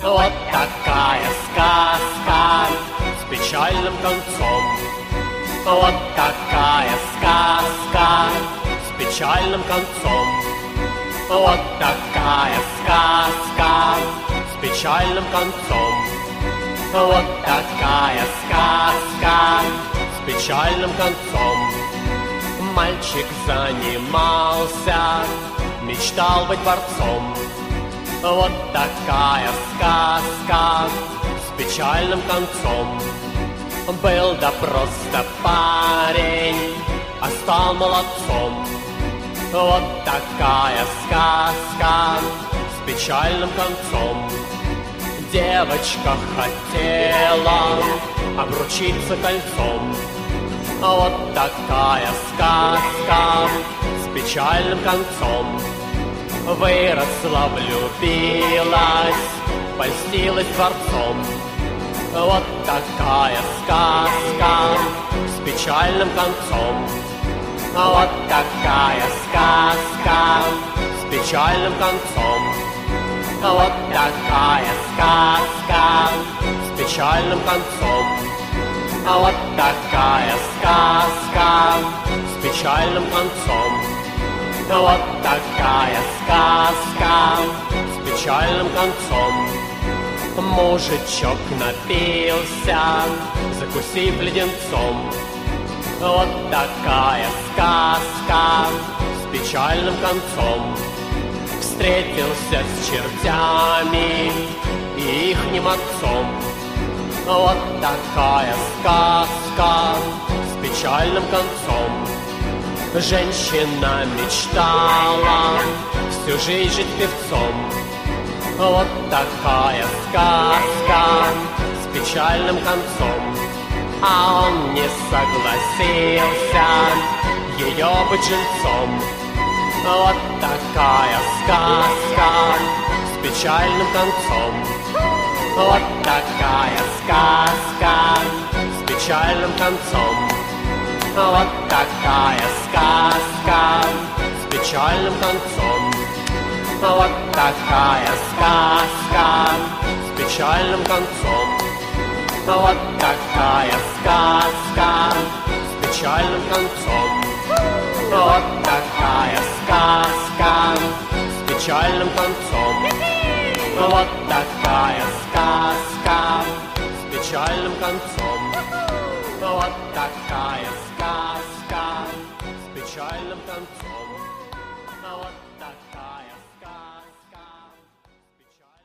Вот такая сказка с печальным концом. Вот такая сказка с печальным концом. Вот такая сказка с печальным концом. Вот такая сказка с печальным концом. Мальчик занимался, мечтал быть борцом. Вот такая сказка с печальным концом. Был да просто парень, а стал молодцом. Вот такая сказка с печальным концом. Девочка хотела обручиться кольцом. Вот такая сказка с печальным концом. Выросла, влюбилась, польстилась дворцом. Вот такая сказка с печальным концом. Вот такая сказка с печальным концом. Вот такая сказка с печальным концом. Вот такая сказка с печальным концом. Вот такая сказка с печальным концом. Мужичок напился, закусив леденцом. Вот такая сказка с печальным концом. Встретился с чертями и ихним отцом. Вот такая сказка с печальным концом. Женщина мечтала всю жизнь жить певцом. Вот такая сказка с печальным концом. А он не согласился ее быть жильцом. Вот такая сказка с печальным концом. Вот такая сказка с печальным концом. Вот такая сказка с печальным концом. Вот такая сказка с печальным концом. Вот такая сказка с печальным концом. Вот такая сказка с печальным концом. Вот такая сказка с печальным концом вот такая сказка с печальным концом. Вот такая